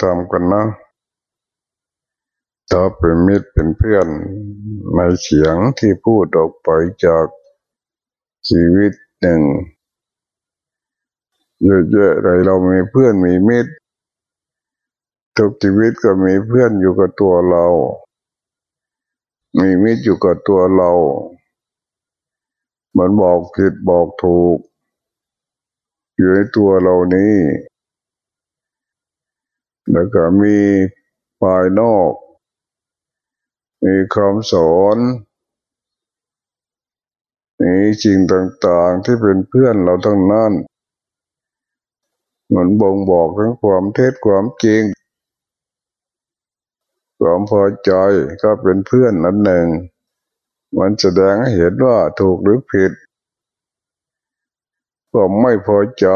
ฟังตามกันนะถ้าเป็นมิตรเป็นเพื่อนในเสียงที่พูดออกไปจากชีวิตหนึ่งเยอะแยะเลยเรามีเพื่อนมีมิตรทุกชีวิตก็มีเพื่อนอยู่กับตัวเรา มีมิตรอยู่กับตัวเรา เหมือนบอกผิดบอกถูก อยู่ในตัวเรานี้ แล้วก็มีภายนอก มีคำสอนมีสิ่งต่างๆที่เป็นเพื่อนเราทั้งนั้นเหมือนบ่งบอกทั้งความเท็จความจริง ความพอใจก็เป็นเพื่อนนั้นหนึ่ง มันแสดงให้เห็นว่าถูกหรือผิดความไม่พอใจ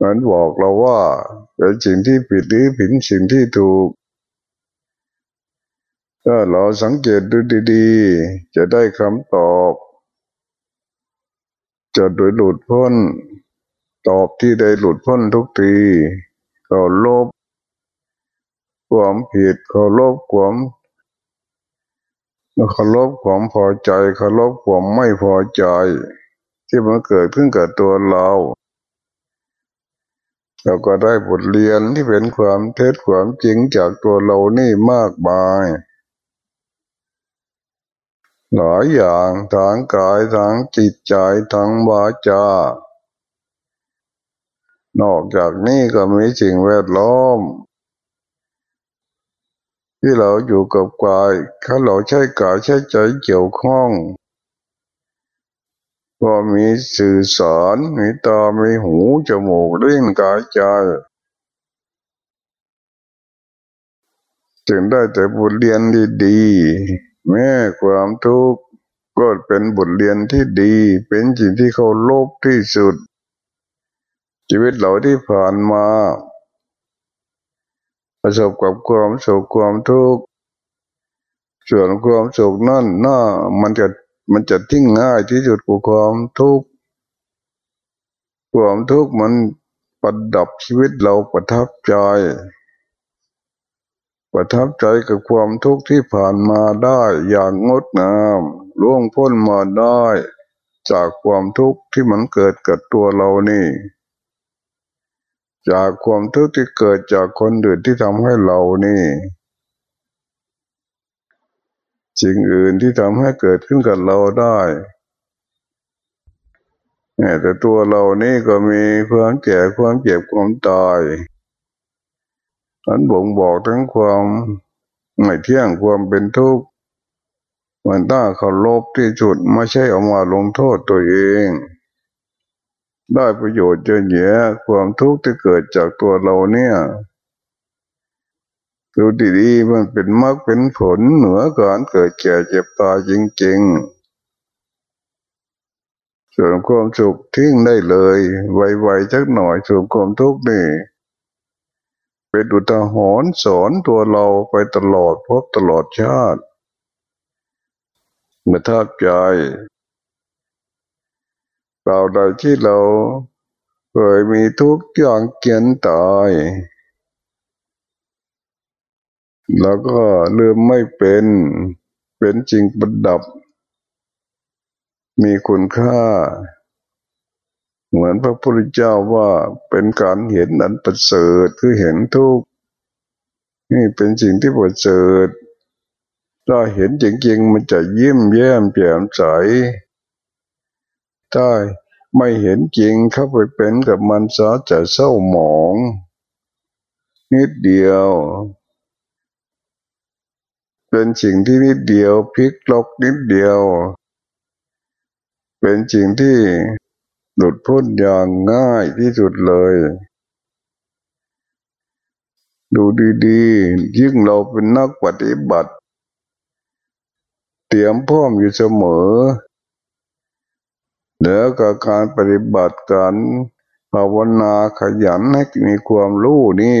มันบอกเราว่าเป็นสิ่งที่ผิดหรือผิดสิ่งที่ถูกถ้าเราสังเกตดูดีๆ จะได้คำตอบ จะโดยหลุดพ้น ตอบที่ได้หลุดพ้นทุกทีเขาลบความผิดเขาลบความเขาลบความพอใจเขาลบความไม่พอใจ ที่มันเกิดขึ้นกับตัวเรา เราก็ได้บทเรียนที่เป็นความเท็จความจริงจากตัวเรานี่มากมายหลายอย่างทางกายทางจิตใจทางวาจานอกจากนี้ก็มีสิ่งแวดล้อม ที่เราอยู่กับกายถ้าเราใช้กายใช้ใจเกี่ยวข้อง ก็มีสื่อสารมีตา มีหู จมูกลิ้นกายใจจึงได้แต่บทเรียนดีๆ แม้ความทุกข์ก็เป็นบทเรียนที่ดี เป็นสิ่งที่เขาโลภที่สุด ชีวิตเราที่ผ่านมา ประสบกับความสุขความทุกข์ส่วนความสุขนั่นน่ามันจะ มันจะทิ้งง่ายที่สุดกับความทุกข์ความทุกข์มันประดับชีวิตเราประทับใจ ประทับใจกับความทุกข์ที่ผ่านมาได้อย่างงดงามล่วงพ้นมาได้ จากความทุกข์ที่มันเกิดกับตัวเรานี่ จากความทุกข์ที่เกิดจากคนอื่นที่ทำให้เรานี่ สิ่งอื่นที่ทำให้เกิดขึ้นกับเราได้แต่ตัวเรานี่ก็มีความแก่ความเจ็บความตายมันบ่งบอกทั้งความไม่เที่ยงความเป็นทุกข์มันต้าเขาลบที่จุดไม่ใช่เอามาลงโทษตัวเอง ได้ประโยชน์เยอะแยะความทุกข์ที่เกิดจากตัวเราเนี่ย ดูดีๆมันเป็นมรรคเป็นผลเหนือการเกิดแก่เจ็บตายจริงๆ ส่วนความสุขทิ้งได้เลย ไวๆสักหน่อยส่วนความทุกข์นี่เป็นอุทาหรณ์สอนตัวเราไปตลอดพบตลอดชาติเมื่อทับใจเราใดที่เราเคยมีทุกข์อย่างเกียนตาย แล้วก็ลืมไม่เป็น เป็นจริงประดับ มีคุณค่า เหมือนพระพุทธเจ้าว่าเป็นการเห็นอันประเสริฐคือเห็นทุกนี่เป็นสิ่งที่ประเสริฐถ้าเห็นจริงๆมันจะยิ้มแย้มแจ่มใสถ้าไม่เห็นจริงเข้าไปเป็นกับมันซะจะเศร้าหมอง นิดเดียว เป็นสิ่งที่นิดเดียวพลิกล็อกนิดเดียว เป็นสิ่งที่หลุดพ้นอย่างง่ายที่สุดเลย ดูดีๆ ยิ่งเราเป็นนักปฏิบัติ เตรียมพร้อมอยู่เสมอเหนือกับการปฏิบัติการภาวนาขยันให้มีความรู้นี่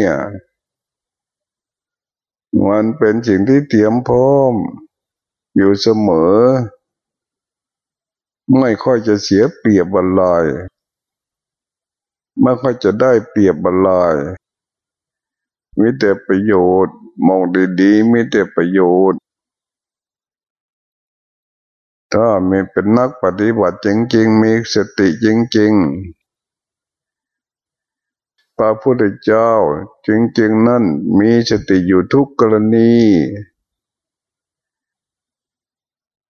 มันเป็นสิ่งที่เตรียมพร้อม อยู่เสมอ ไม่ค่อยจะเสียเปรียบบรรลายไม่ค่อยจะได้เปรียบบรรลายมีแต่ประโยชน์ มองดีๆมีแต่ประโยชน์ ถ้ามีเป็นนักปฏิบัติจริง ๆ มีสติจริง ๆ พระพุทธเจ้าจริงๆนั่นมีสติอยู่ทุกกรณี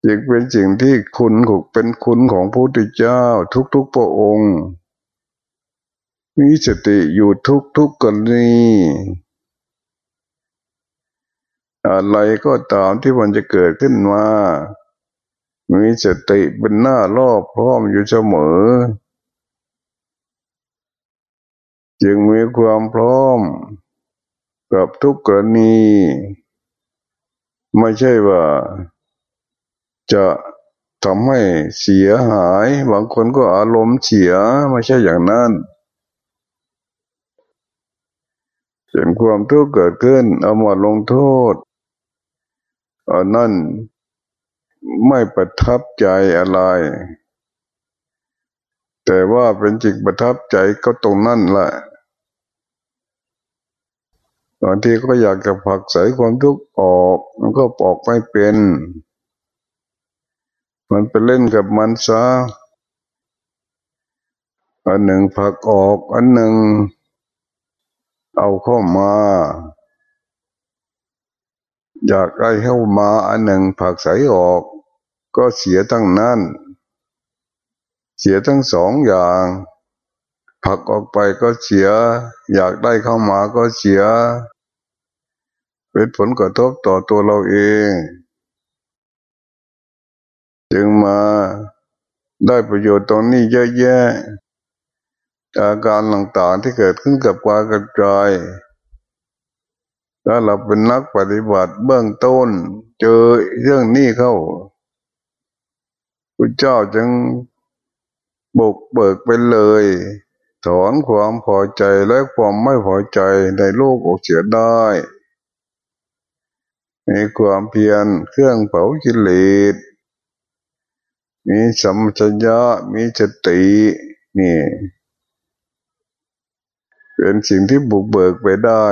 จึงเป็นสิ่งที่คุณเป็นคุณของพระพุทธเจ้าทุกๆพระองค์ มีสติอยู่ทุกๆกรณีอะไรก็ตามที่มันจะเกิดขึ้นมา มีสติเป็นหน้ารอบพร้อมอยู่เสมอ จึงมีความพร้อมกับทุกกรณี ไม่ใช่ว่าจะทำให้เสียหาย บางคนก็อารมณ์เสียไม่ใช่อย่างนั้นเห็นความทุกข์เกิดขึ้น เอามาลงโทษอันนั้นไม่ประทับใจอะไร แต่ว่าเป็นจิตประทับใจก็ตรงนั่นแหละ บางทีก็อยากจะผักใส่ความทุกข์ออก มันก็ออกไม่เป็น มันไปเล่นกับมันซะอันหนึ่งผักออก อันหนึ่ง เอาเข้ามา อยากได้เข้ามา อันหนึ่งผักใสออก ก็เสียทั้งนั้น เสียทั้งสองอย่าง ผักออกไปก็เสีย อยากได้เข้ามาก็เสีย เป็นผลกระทบต่อตัวเราเอง จึงมาได้ประโยชน์ตรงนี้เยอะแยะ อาการต่างๆที่เกิดขึ้นกับวากระจายถ้าเราเป็นนักปฏิบัติเบื้องต้น เจอเรื่องนี้เข้าพระเจ้าจึงบุกเบิกไปเลย ถอนความพอใจและความไม่พอใจในโลกออกเสียได้ มีความเพียรเครื่องเผากิเลสมีสัมชัญญะมีสตินี่ เป็นสิ่งที่บุกเบิกไปได้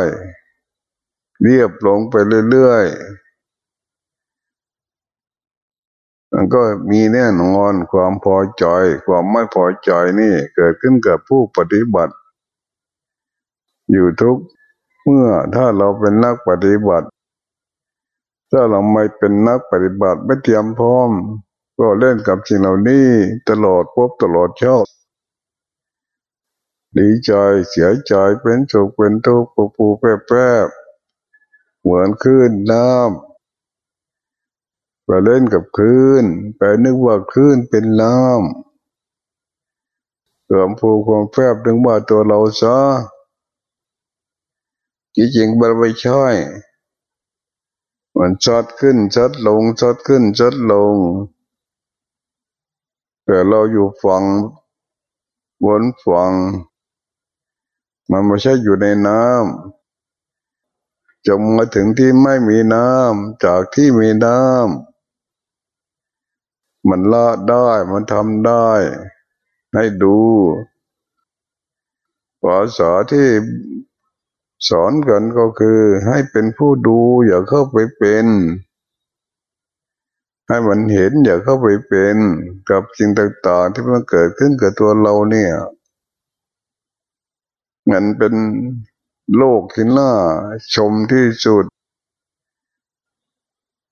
เรียบลงไปเรื่อยๆ มันก็มีแน่นอนความพอใจ ความไม่พอใจนี่เกิดขึ้นกับผู้ปฏิบัติ อยู่ทุกเมื่อถ้าเราเป็นนักปฏิบัติ ถ้าเราไม่เป็นนักปฏิบัติไม่เตรียมพร้อม ก็เล่นกับสิ่งเหล่านี้ตลอดพบตลอดชอบดีใจเสียใจเป็นโศกเป็นทุกข์ปูปูแปบแปบเหมือนคลื่นน้ำ ไปเล่นกับคลื่นไปนึกว่าคลื่นเป็นน้ำเกิมผูความแฟบนึกว่าตัวเราซะจริงๆมันไม่ใช่มันชัดขึ้นชัดลงชัดขึ้นชัดลง แต่เราอยู่ฝั่งบนฝั่งมันไม่ใช่อยู่ในน้ำจะมาถึงที่ไม่มีน้ำจากที่มีน้ำ มันละได้มันทำได้ ให้ดูภาษาที่สอนกันก็คือให้เป็นผู้ดูอย่าเข้าไปเป็น ให้มันเห็นอย่าเข้าไปเป็นกับสิ่งต่างๆที่มันเกิดขึ้นกับตัวเราเนี่ยมันเป็นโลกที่น่าชมที่สุด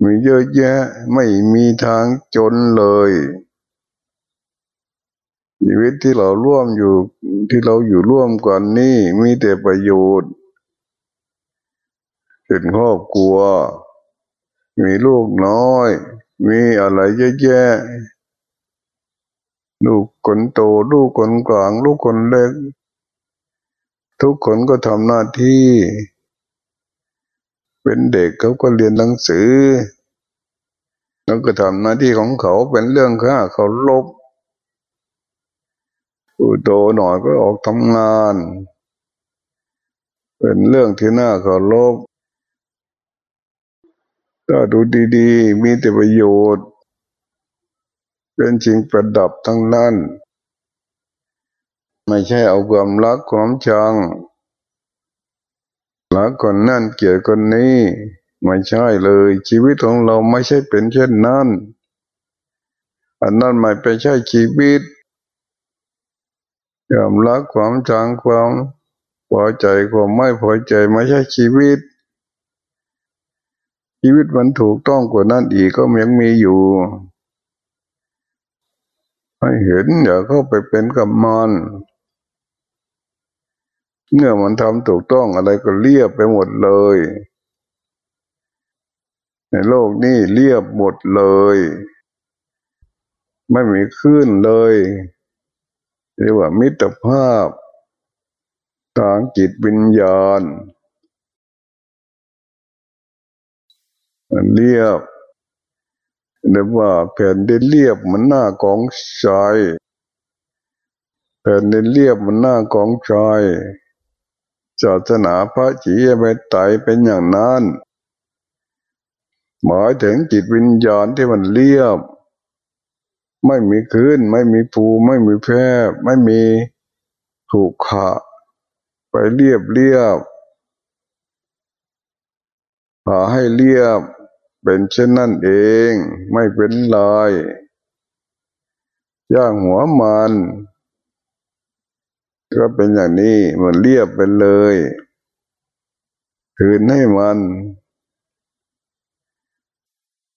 มีเยอะแยะไม่มีทางจนเลยชีวิตที่เราร่วมอยู่ที่เราอยู่ร่วมกันนี่มีแต่ประโยชน์เป็นครอบครัว มีลูกน้อย มีอะไรเยอะแยะลูกคนโตลูกคนกลาง ลูกคนเล็ก ทุกคนก็ทำหน้าที่ เป็นเด็กเขาก็เรียนหนังสือ แล้วก็ทำหน้าที่ของเขาเป็นเรื่องค่าเขาลบผู้โตหน่อยก็ออกทำงาน เป็นเรื่องที่น่าเคารพถ้าดูดีๆ มีแต่ประโยชน์ เป็นจริงประดับทั้งนั้น ไม่ใช่เอาความรักความชัง ลักคนนั่นเกลียดคนนี้ไม่ใช่เลย ชีวิตของเราไม่ใช่เป็นเช่นนั้นอันนั้นไม่ไปใช่ชีวิตยอมรักความจางความพอใจความไม่พอใจไม่ใช่ชีวิต ชีวิตมันถูกต้องกว่านั้นอีกก็ยังมีอยู่ให้เห็นอย่าเข้าไปเป็นกับมัน เมื่อมันทำถูกต้องอะไรก็เรียบไปหมดเลย ในโลกนี้เรียบหมดเลย ไม่มีขึ้นเลยเรียกว่ามิตรภาพทางจิตวิญญาณมันเรียบเรียกว่าแผ่นดินเรียบเหมือนหน้ากองทรายแผ่นดินเรียบเหมือนหน้ากองทราย ศาสนาพระจีเมตไตเป็นอย่างนั้น หมายถึงจิตวิญญาณที่มันเรียบ ไม่มีคืนไม่มีภูไม่มีแพร่ไม่มีถูกขะไปเรียบเรียบหาให้เรียบเป็นเช่นนั่นเองไม่เป็นลายย่างหัวมัน ก็เป็นอย่างนี้มันเรียบไปเลยคืนให้มัน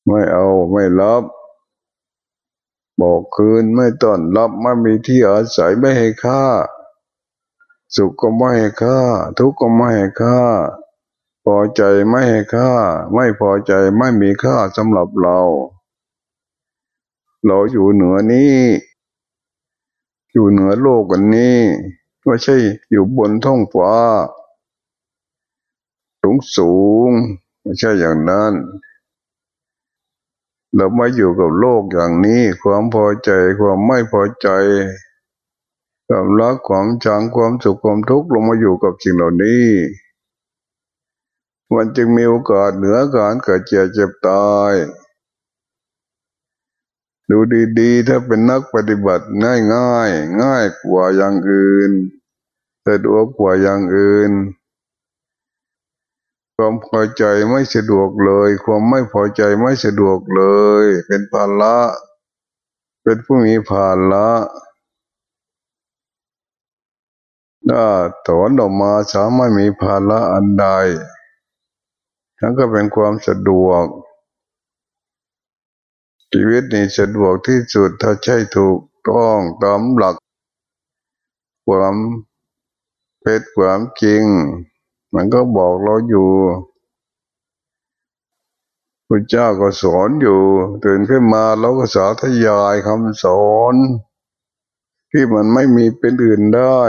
ไม่เอาไม่รับ บอกคืนไม่ต้อนรับไม่มีที่อาศัยไม่ให้ค่า สุขก็ไม่ให้ค่า ทุกข์ก็ไม่ให้ค่า พอใจไม่ให้ค่า ไม่พอใจไม่มีค่าสำหรับเรา เราอยู่เหนือนี้ อยู่เหนือโลกกันนี้ ไม่ใช่อยู่บนท้องฟ้า สูงสูง ไม่ใช่อย่างนั้น เราไม่อยู่กับโลกอย่างนี้ ความพอใจความไม่พอใจความรักความชังความสุขความทุกข์ลงมาอยู่กับสิ่งเหล่านี้ มันจึงมีโอกาสเหนือการเกิดเจ็บเจ็บตาย ดูดีๆ ถ้าเป็นนักปฏิบัติง่ายง่ายง่ายกว่าอย่างอื่น สะดวกกว่าอย่างอื่น ความพอใจไม่สะดวกเลย ความไม่พอใจไม่สะดวกเลย เป็นภาระเป็นผู้มีภาระถ้าถอนออกมาสามารถมีภาระอันใดนั่นก็เป็นความสะดวก ชีวิตนี้สะดวกที่สุดถ้าใช่ถูกต้องตามหลัก ความ เป็นความจริง มันก็บอกเราอยู่พระเจ้าก็สอนอยู่ตื่นขึ้นมาเราก็สาธยายคำสอน ที่มันไม่มีเป็นอื่นได้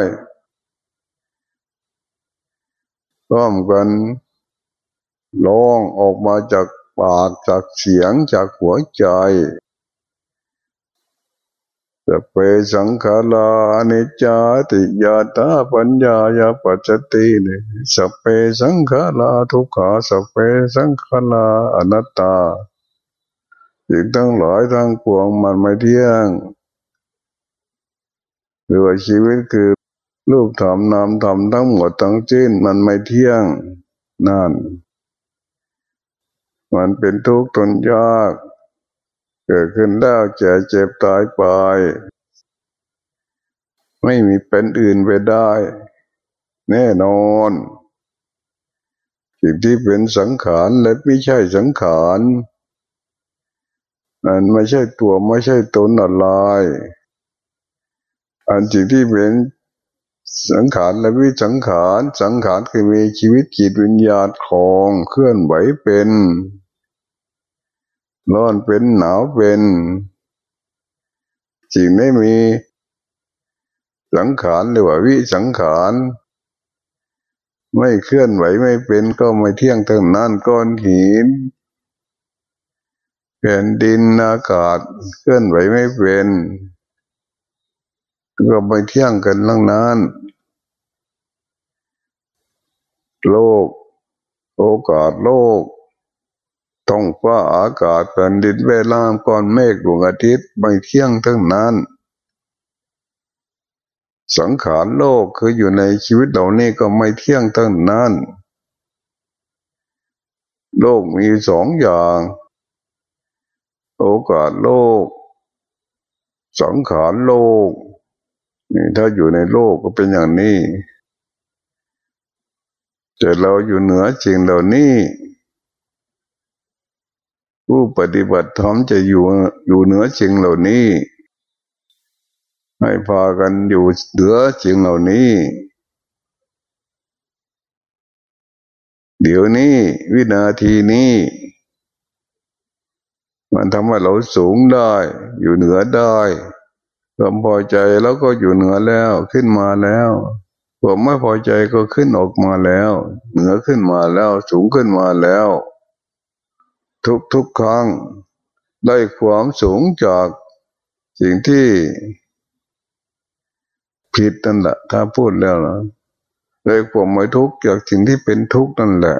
ร่วมกันร้องออกมาจากปากจากเสียงจากหัวใจ สเปสังขารานิจจติยาตาปัญญายาปัจจติเนี่ยสเปสังขาราทุกขาสเปสังขาราอนัตตาสิ่งทั้งหลายทั้งปวงมันไม่เที่ยงหรือว่าชีวิตคือรูปธรรมนามธรรมทั้งหมดทั้งสิ้นมันไม่เที่ยงนั่น มันเป็นทุกข์ทนยาก เกิดขึ้นแล้วเจ็บเจ็บตายไป ไม่มีเป็นอื่นไปได้ แน่นอนสิ่งที่เป็นสังขารและไม่ใช่สังขารอันไม่ใช่ตัวไม่ใช่ตนอะไรอันสิ่งที่เป็นสังขารและวิสังขาร สังขารคือมีชีวิตจิตวิญญาณของเคลื่อนไหวเป็น ร้อนเป็นหนาวเป็นสิ่งไม่มีสังขารหรือว่าวิสังขารไม่เคลื่อนไหวไม่เป็นก็ไม่เที่ยงทั้งนั้นก้อนหินแผ่นดินอากาศเคลื่อนไหวไม่เป็นก็ไม่เที่ยงกันทั้งนั้นโลก โอกาสโลก ท้องฟ้าอากาศแผ่นดินเวลามก้อนเมฆดวงอาทิตย์ไม่เที่ยงทั้งนั้น สังขารโลกคืออยู่ในชีวิตเหล่านี้ก็ไม่เที่ยงทั้งนั้น โลกมีสองอย่าง โอกาสโลก สังขารโลกนี่ถ้าอยู่ในโลกก็เป็นอย่างนี้ แต่เราอยู่เหนือสิ่งเหล่านี้ ผู้ปฏิบัติธรรมจะอยู่อยู่เหนือสิ่งเหล่านี้ ให้พากันอยู่เหนือสิ่งเหล่านี้ เดี๋ยวนี้วินาทีนี้ มันทำให้เราสูงได้ อยู่เหนือได้ความพอใจแล้วก็อยู่เหนือแล้วขึ้นมาแล้วความไม่พอใจก็ขึ้นออกมาแล้ว เหนือขึ้นมาแล้วสูงขึ้นมาแล้ว ทุกทุกครั้งได้ความสูงจากสิ่งที่ผิดนั่นแหละถ้าพูดแล้วนะได้ความไม่ทุกข์จากสิ่งที่เป็นทุกข์นั่นแหละ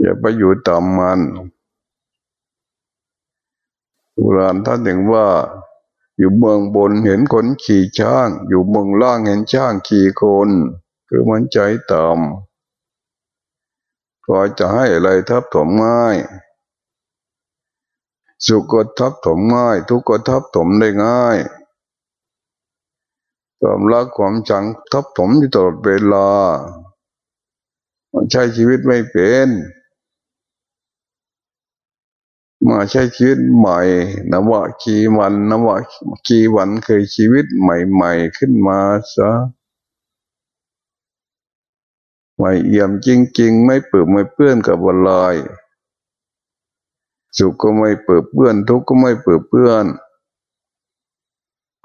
อย่าไปอยู่ต่ำมันโบราณท่านถึงว่า อยู่เมืองบนเห็นคนขี่ช้าง อยู่เมืองล่างเห็นช้างขี่คน คือมันใจต่ำ ก็จะให้อะไรทับถมง่าย สุขก็ทับถมง่าย ทุกข์ก็ทับถมได้ง่ายความรักความจังทับถมอยู่ตลอดเวลาใช้ชีวิตไม่เป็นมาใช้ชีวิตใหม่นวะกีวันนวะกีวันเคยชีวิตใหม่ ๆ ขึ้นมาซะ ใหม่เอี่ยมจริง ๆ ไม่เปิดไม่เปื้อนกับวันลอยสุขก็ไม่เปิดเปื้อน ทุกข์ก็ไม่เปิดเปื้อน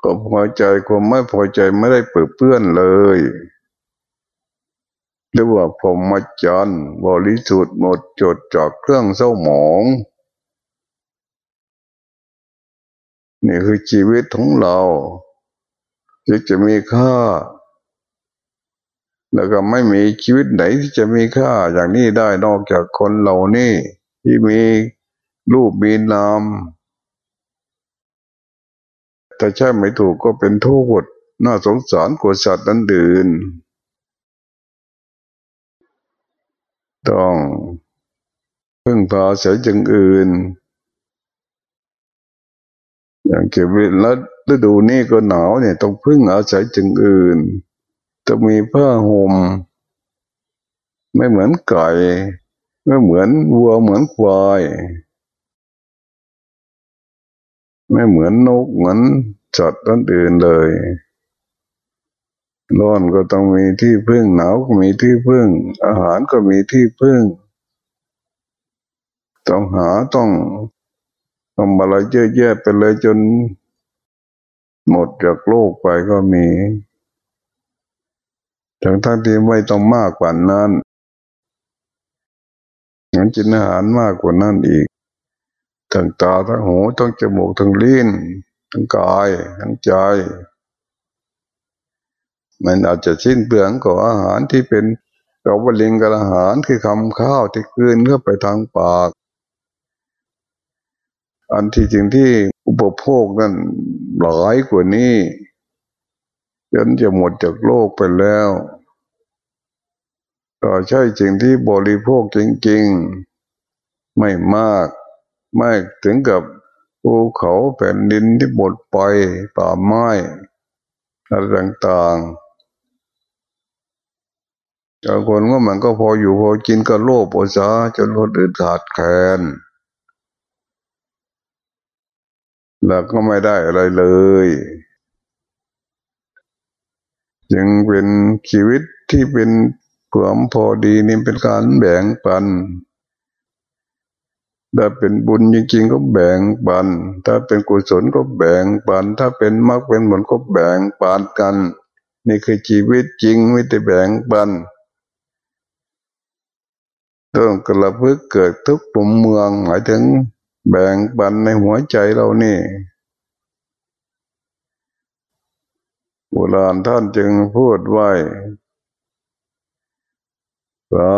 ก็พอใจความไม่พอใจไม่ได้เปิดเปื้อนเลยเรียกว่าพรหมจรรย์บริสุทธิ์หมดจดจากเครื่องเศร้าหมองนี่คือชีวิตของเราที่จะมีค่า แล้วก็ไม่มีชีวิตไหนที่จะมีค่าอย่างนี้ได้นอกจากคนเหล่านี้ที่มีรูปมีนามแต่ใช่ไม่ถูกก็เป็นโทษน่าสงสารกว่าสัตว์นั้นอื่น ต้องพึ่งพาเสียจึงอื่น อย่างเก็บเวแล้วฤดูนี้ก็หนาวเนี่ยต้องพึ่งอาศัยจึงอื่น จะมีผ้าห่มไม่เหมือนไก่ ไม่เหมือนวัวเหมือนควาย ไม่เหมือนนกเหมือนสัตว์ต้นอื่นเลย ร้อนก็ต้องมีที่พึ่งหนาวก็มีที่พึ่ง อาหารก็มีที่พึ่ง ต้องหาต้องทำอะไรเยอะแยะไปเลยจน หมดจากโลกไปก็มี ทั้งทั้งที่ไม่ต้องมากกว่านั้นงั้นจินอาหารมากกว่านั้นอีก ทั้งตาทั้งหูทั้งจมูกทั้งลิ้นทั้งกาย ทั้งใจ มันอาจจะสิ้นเปลืองกับอาหารที่เป็นเราบริงกับอาหารคือคำข้าวที่คืนเข้าไปทางปาก อันที่จริงที่อุปโภคนั้นหลายกว่านี้ จนจะหมดจากโลกไปแล้ว ก็ใช่จริงที่บริโภคจริงๆ ไม่มาก ไม่ถึงกับภูเขาแผ่นดินที่หมดไปป่าไม้อะไรต่างๆแต่คนว่ามันก็พออยู่พอกินก็โลภโอซาจนคนอื่นขาดแคลนแล้วก็ไม่ได้อะไรเลย ยังเป็นชีวิตที่เป็นความพอดีนี่เป็นการแบ่งปัน ถ้าเป็นบุญจริงๆก็แบ่งปัน ถ้าเป็นกุศลก็แบ่งปัน ถ้าเป็นมรรคเป็นผลก็แบ่งปันกัน นี่คือชีวิตจริงไม่ได้แบ่งปันต้องกระพึกเกิดทุกปุ่มเมืองหมายถึงแบ่งปันในหัวใจเรานี่ โบราณท่านจึงพูดไว้พระ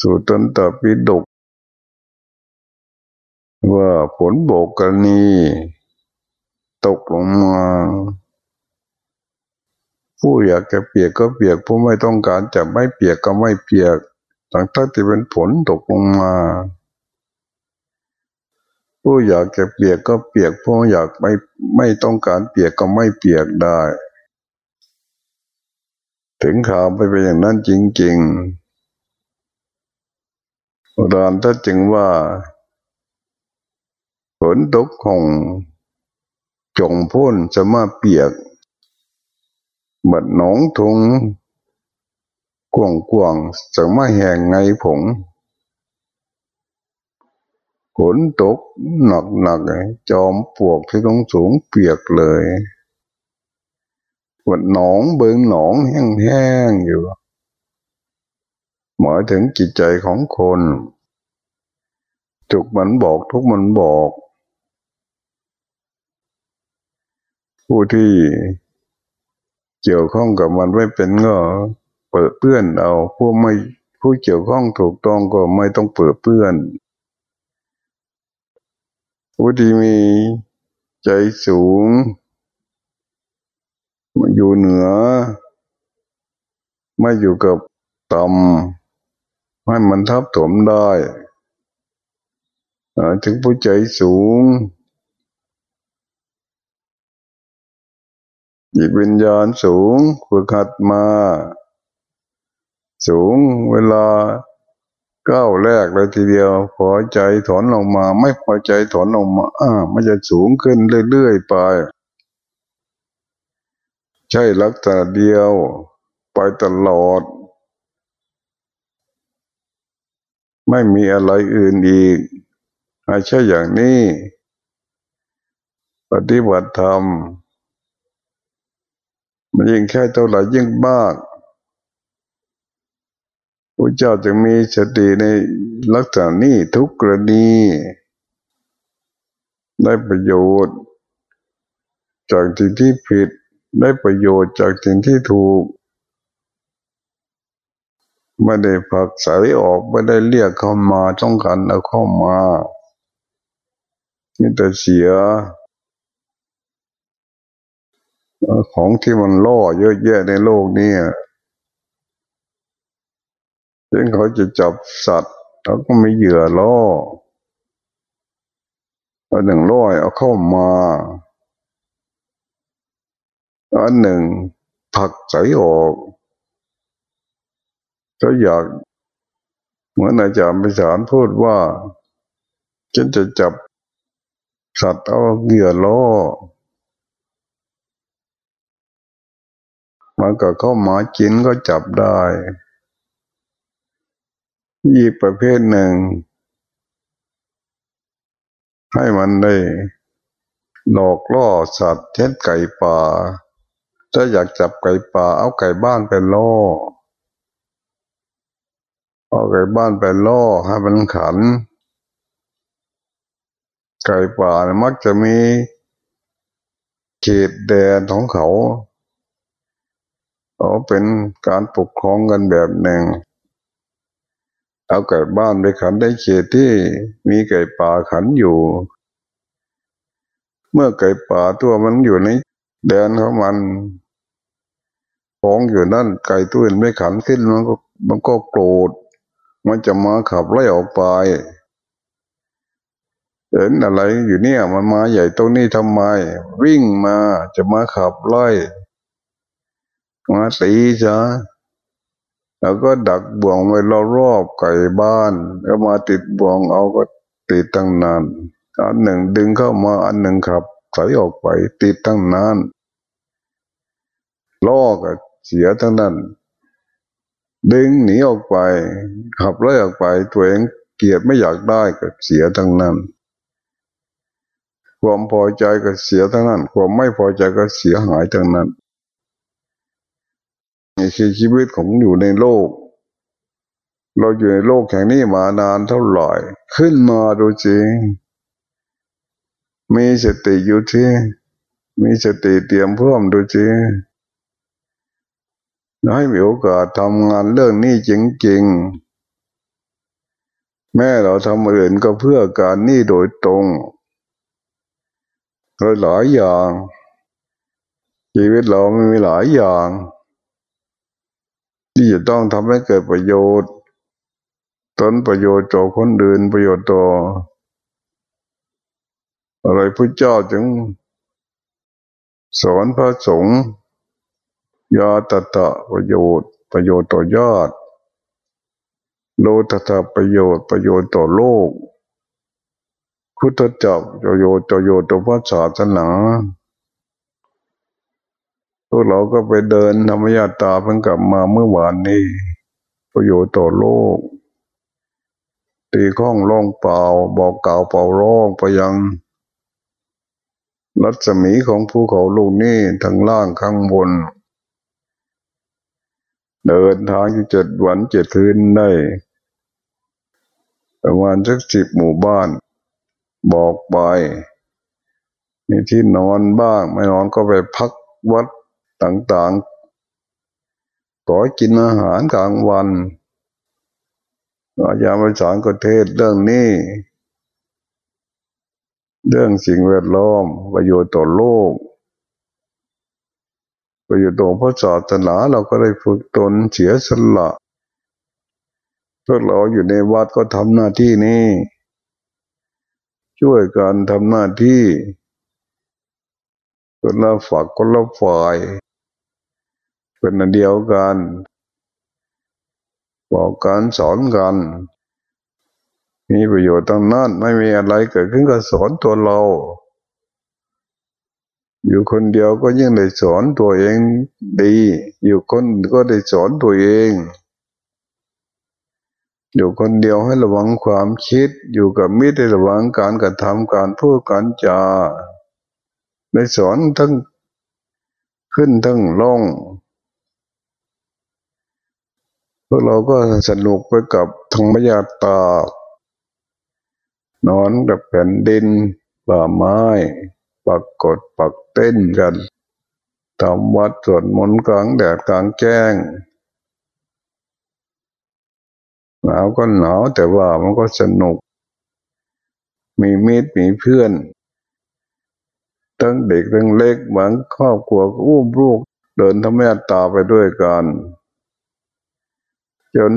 สุตตันตปิฎกว่าผลโบกกรณี ตกลงมา ผู้อยากจะเปียกก็เปียก ผู้ไม่ต้องการจะไม่เปียกก็ไม่เปียกตั้งแต่ที่เป็นผลตกลงมา ผู้อยากจะเปียกก็เปียกผู้อยากไม่ไม่ต้องการเปียกก็ไม่เปียกได้ ถึงข่าวไปเป็นอย่างนั้นจริงๆโบราณถ้าจึงว่าฝนตกของจงพ่นจะมาเปียก บัดหนองทงกวงกวงจะมาแห่งไงผง ฝนตกหนักหนักจอมปวกที่ต้องสูงเปียกเลยบัดหนองเบิงหนองแห้งๆอยู่หมายถึงจิตใจของคนจุกมันบอกทุกมันบอก ผู้ที่เกี่ยวข้องกับมันไม่เป็นก็เปิดเพื่อนเอาผู้ไม่ผู้เกี่ยวข้องถูกต้องก็ไม่ต้องเปิดเพื่อน ผู้ที่มีใจสูงมาอยู่เหนือ ไม่อยู่กับต่ำให้มันทับถมได้ถึงผู้ใจสูงจิตวิญญาณสูงฝึกหัดมา สูงเวลา ก้าวแรกเลยทีเดียวพอใจถอนลงมา ไม่พอใจถอนลงมาอ่ามันจะสูงขึ้นเรื่อยๆไป ใช่ลักษณะเดียว ไปตลอด ไม่มีอะไรอื่นอีกไม่ใช่อย่างนี้ ปฏิบัติธรรม มันยิ่งแค่เท่าไหร่ยิ่งมาก พระเจ้าจะมีสติในลักษณะนี้ทุกกรณีได้ประโยชน์ จากสิ่งที่ผิดได้ประโยชน์จากสิ่งที่ถูกไม่ได้ผักใสออกไม่ได้เรียกเข้ามาต้องการเอาเข้ามามีแต่เสีย ของที่มันล่อเยอะแยะในโลกนี้ เช่นเขาจะจับสัตว์เขาก็ไม่เหยื่อล่ออันหนึ่งล่อยเอาเข้ามาอันหนึ่งผักใสออกเขาอยาก เหมือนอาจารย์ไปสารพูดว่าฉันจะจับสัตว์เอาเหยื่อล่อมันก็เข้ามากินก็จับได้ อีกประเภทหนึ่ง ให้มันได้หลอกล่อสัตว์เช่นไก่ป่า ถ้าอยากจับไก่ป่า เอาไก่บ้านไปล่อเอาไก่บ้านไปล่อให้มันขัน ไก่ป่ามักจะมีเขตแดนของเขาเขาเป็นการปกครองกันแบบหนึ่ง เอาไก่บ้านไปขันได้เขตที่มีไก่ป่าขันอยู่ เมื่อไก่ป่าตัวมันอยู่ในแดนของมันของอยู่นั่นไก่ตัวอื่นไม่ขันขึ้นมันก็มันก็โกรธมันจะมาขับไล่ออกไปเห็นอะไรอยู่เนี่ยมันมาใหญ่ตรงนี้ทำไม วิ่งมาจะมาขับไล่มาตีซะ แล้วก็ดักบ่วงไว้รอบๆไก่บ้านแล้วมาติดบ่วงเอาก็ติดตั้งนานอันหนึ่งดึงเข้ามาอันหนึ่งขับถอยออกไปติดตั้งนานล่อก็เสียทั้งนั้น ดึงหนีออกไป ขับไล่ออกไป ตัวเองเกลียดไม่อยากได้ก็เสียทั้งนั้น ความพอใจก็เสียทั้งนั้น ความไม่พอใจก็เสียหายทั้งนั้น นี่คือชีวิตของอยู่ในโลก เราอยู่ในโลกแห่งนี้มานานเท่าไหร่ ขึ้นมาดูจริง มีสติอยู่ที่มีสติเตรียมเพิ่มดูจริงให้มีโอกาสทำงานเรื่องนี้จริงๆ แม่เราทำอื่นก็เพื่อการนี่โดยตรงหลายอย่าง ชีวิตเราไม่มีหลายอย่าง ที่จะต้องทำให้เกิดประโยชน์ ตนประโยชน์ต่อคนอื่นประโยชน์ต่อ อะไรพระเจ้าจึง สอนพระสงฆ์ยาตตะประโยชน์ ประโยชน์ต่อยอดโลตตะประโยชน์ประโยชน์ต่อโลกพุทธจักรประโยชน์ประโยชน์ต่อพระศาสนา วกเราก็ไปเดินธรรมยาตาเพิ่งกลับมาเมื่อวานนี้ ประโยชน์ต่อโลก ตีข้องล่องเปล่า บอกกล่าวเปล่าร้องไปยัง รัศมีของภูเขาลูกนี้ทั้งล่างข้างบน เดินทางเจ็ดวันเจ็ดคืนได้ประมาณสักสิบหมู่บ้าน บอกไปมีที่นอนบ้าง ไม่นอนก็ไปพักวัด ต่างๆ ขอกินอาหารกลางวันอาจารย์ประสาก็เทศเรื่องนี้ เรื่องสิ่งแวดล้อม ประโยชน์ต่อโลก ประโยชน์ต่อพระศาสนาเราก็ได้ฝึกตนเสียสละพวกเราอยู่ในวัดก็ทำหน้าที่นี้ ช่วยกันทำหน้าที่คนละฝักคนละฝ่าย เป็นอันเดียวกัน บอกการสอนกัน มีประโยชน์ตั้งนั้นไม่มีอะไรเกิดขึ้นก็สอนตัวเรา อยู่คนเดียวก็ยิ่งได้สอนตัวเองดี อยู่คนก็ได้สอนตัวเองอยู่คนเดียวให้ระวังความคิด อยู่กับมิตรให้ระวังการกระทำการพูดการจาได้สอนทั้งขึ้นทั้งลง พวกเราก็สนุกไปกับธรรมยาตา นอนกับแผ่นดินป่าไม้ปักกดปักเต้นกันทำวัดสวดมนต์กลางแดดกลางแจ้งหนาวก็หนาวแต่ว่ามันก็สนุก มีมิตรมีเพื่อนตั้งเด็กตั้งเล็กเหมือนครอบครัวอุ้มลูกเดินทำแม่ตาไปด้วยกัน จน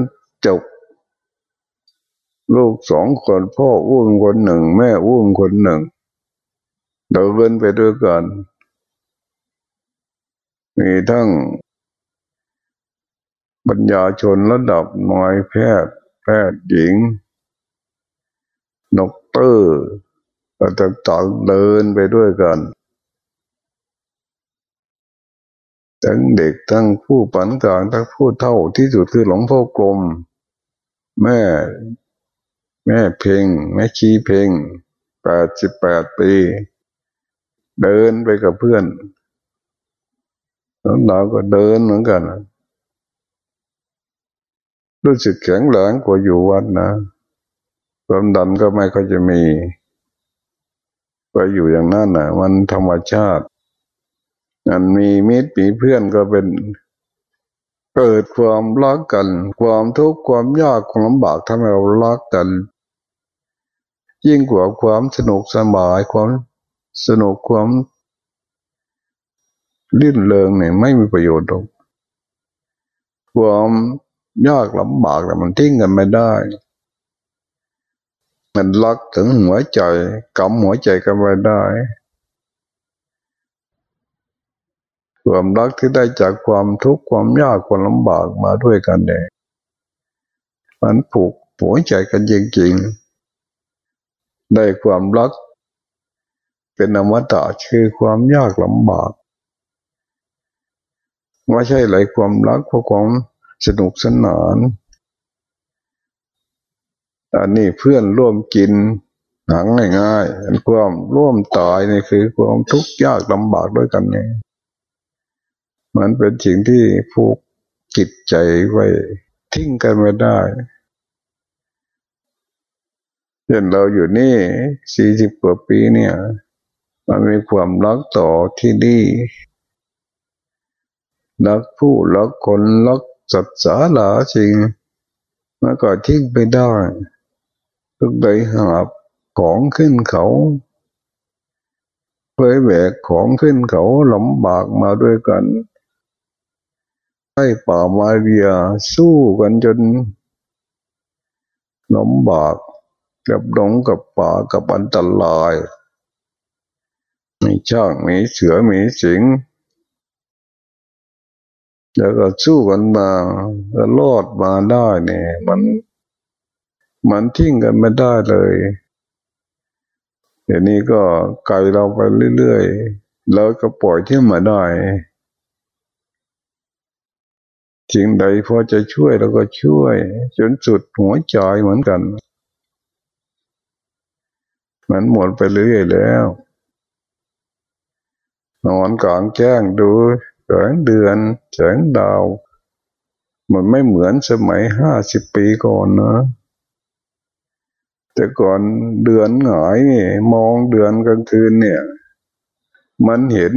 จบ ลูกสองคนพ่ออุ้มคนหนึ่ง แม่อุ้มคนหนึ่งเดินไปด้วยกัน มีทั้งปัญญาชนระดับหน่อยแพทย์ แพทย์หญิง นกเตอร์ต่างๆเดินไปด้วยกัน ทั้งเด็กทั้งผู้ปันกลางทั้งผู้เท่าที่สุดคือหลวงพ่อกลม แม่ แม่เพ่งแม่ชีเพ่งแปดสิบแปดปี เดินไปกับเพื่อนแล้วเราก็เดินเหมือนกันรู้สึกแข็งแรงกว่าอยู่วัดนะความดันก็ไม่ค่อยจะมี ไปอยู่อย่างนั้นนะมันธรรมชาติ มันมีมิตรมีเพื่อนก็เป็นเกิดความรักกัน ความทุกข์ความยากความลำบากทำให้เรารักกัน ยิ่งกว่าความสนุกสบายความสนุกความลื่นเริงเนี่ยไม่มีประโยชน์หรอกความยากลำบากแต่มันทิ้งกันไม่ได้ มันรักถึงหัวใจกำหัวใจกันไม่ได้ ความรักที่ได้จากความทุกข์ความยากความลำบากมาด้วยกันเนี่ยมันผูกหัวใจกันจริงๆได้ความรัก เป็นอมตะคือความยากลำบากไม่ใช่ไหลความรักเพราะความสนุกสนานอันนี้เพื่อนร่วมกินหนังง่ายๆความร่วมตายนี่คือความทุกข์ยากลำบากด้วยกันเนี่ มันเป็นสิ่งที่ผูกจิตใจไว้ทิ้งกันไม่ได้เช่นเราอยู่นี่สี่สิบกว่าปีเนี่ย มันมีความรักต่อที่นี่รักผู้รักคนรักสัตว์สาหลาจริงมันก็ทิ้งไปได้ทุกใดหาบของขึ้นเขาเผยแบกของขึ้นเขาลำบากมาด้วยกัน ให้ป่ามาเรียสู้กันจนลำบากกับดงกับป่ากับอันตรายมีช่างมีเสือมีสิงแล้วก็สู้กันมาก็รอดมาได้เนี่ย มันมันทิ้งกันไม่ได้เลยเดี๋ยวนี้ก็ไกลเราไปเรื่อยๆเราก็ปล่อยที่มาได้ สิ่งใดพอจะช่วยเราก็ช่วย จนสุดหัวใจเหมือนกัน มันหมดไปเรื่อยแล้ว นอนกลางแจ้งดูแสงเดือนแสงดาว มันไม่เหมือนสมัยห้าสิบปีก่อนนะ แต่ก่อนเดือนหงายนี่ มองเดือนกลางคืนเนี่ย มันเห็น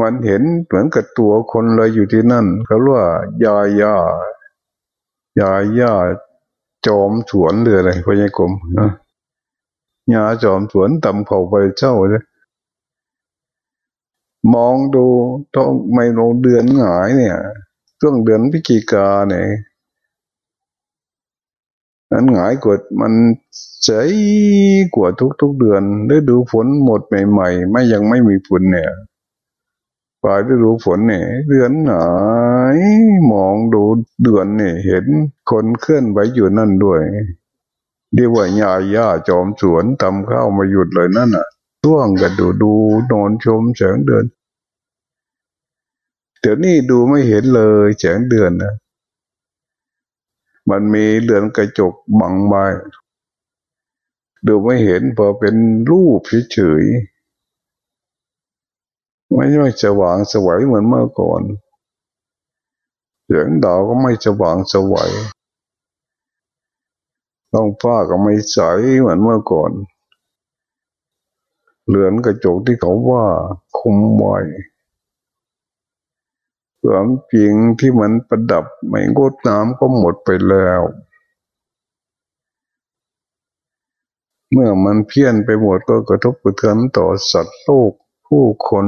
มันเห็นเหมือนกับตัวคนเลยอยู่ที่นั่นเขาว่ายายายายาจอมสวนหรืออะไรพญากรมนะยาจอมสวนต่ำเขาไปเจ้าเลยมองดูต้องไม่ลงเดือนหงายเนี่ยช่วงเดือนพิจิกาเนี่ยนั้นหงายกดมันใจกว่าทุกๆเดือนฤดูฝนหมดใหม่ๆ ไม่ยังไม่มีฝนเนี่ย ปลายฤดูฝนเนี่ยเดือนไหงายมองดูเดือนเนี่ยเห็นคนเคลื่อนไหวอยู่นั่นด้วยเรียกว่าหญ้าหญ้าจอมสวนทำข้าวมาหยุดเลยนั่นอะช่วงกันดูดูนอนชมแสงเดือนเดี๋ยวนี้ดูไม่เห็นเลยแสงเดือนนะมันมีเรือนกระจกบังใบดูไม่เห็นพอเป็นรูปเฉยๆ ไม่ใช่สว่างสวยเหมือนเมื่อก่อนแสงดาวก็ไม่สว่างสวยท้องฟ้าก็ไม่ใสเหมือนเมื่อก่อนเรือนกระจกที่เขาว่าคุมไว้ความจริงที่มันประดับไม่งดงามก็หมดไปแล้ว เมื่อมันเพี้ยนไปหมดก็กระทบกระเทือนต่อสัตว์โลก ผู้คน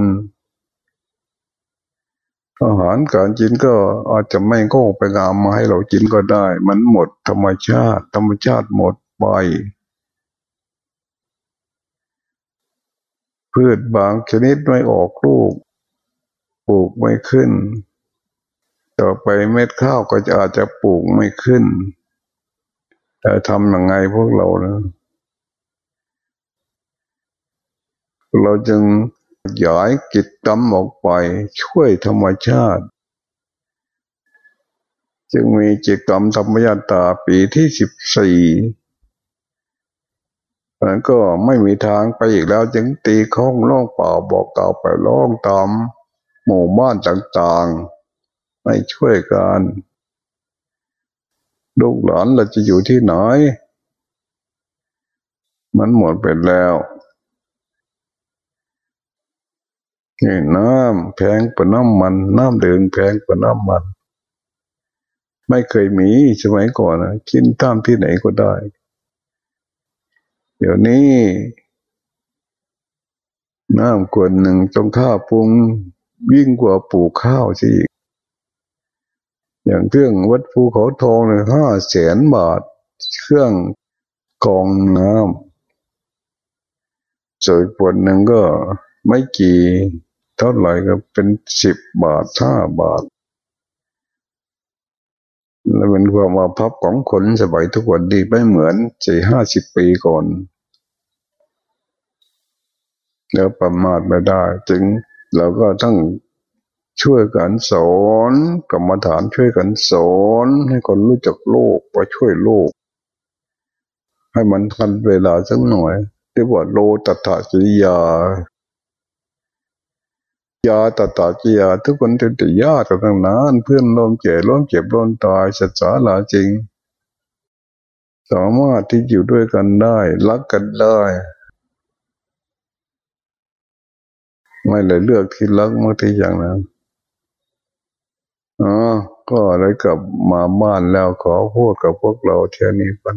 อาหารการกินก็อาจจะไม่ก็ไปงามมาให้เรากินก็ได้ มันหมดธรรมชาติ ธรรมชาติหมดไปพืชบางชนิดไม่ออกลูกปลูกไม่ขึ้น ต่อไปเม็ดข้าวก็จะอาจจะปลูกไม่ขึ้น แต่ทำยังไงพวกเรานะเราจึง ย้ายกิจกรรมออกไปช่วยธรรมชาติ จึงมีกิจกรรมธรรมยาตาปีที่สิบสี่มันก็ไม่มีทางไปอีกแล้วจึงตีข้องล่องเปล่าบอกกล่าวไปล่องตามหมู่บ้านต่างๆไม่ช่วยกันลูกหลานเราจะอยู่ที่ไหน มันหมดไปแล้ว นี่น้ำแพงกว่าน้ำมัน น้ำเดินแพงกว่าน้ำมัน ไม่เคยมีสมัยก่อนนะกินตามที่ไหนก็ได้ เดี๋ยวนี้ น้ำขวดหนึ่งต้องค่าปรุงยิ่งกว่าปลูกข้าวสิอย่างเครื่องวัดภูเขาทองเลยห้าแสนบาท เครื่องกองน้ำสวยขวดหนึ่งก็ไม่กี่ เท่าไหร่ก็เป็นสิบบาทห้าบาทแล้วเป็นความมาพับของคนสบายทุกวันดีไม่เหมือนสี่ห้าสิบปีก่อนแล้วประมาทไม่ได้ จึงเราก็ต้องช่วยกันสอนกรรมฐานช่วยกันสอนให้คนรู้จักโลกไปช่วยโลก ให้มันทันเวลาสักหน่อยเรียกว่าโลตัถาจิยา ยาตตาจิยาทุกคนเป็นแต่ญาติกันทั้งนั้นเพื่อนล้มเจ็บล้มเจ็บล้มตายสัจจาลาจริง สามารถที่อยู่ด้วยกันได้ รักกันได้ ไม่เลยเลือกที่รักมากที่อย่างนั้นอ๋อก็เลยกลับมาบ้านแล้วขอพูดกับพวกเราเท่านี้ปัน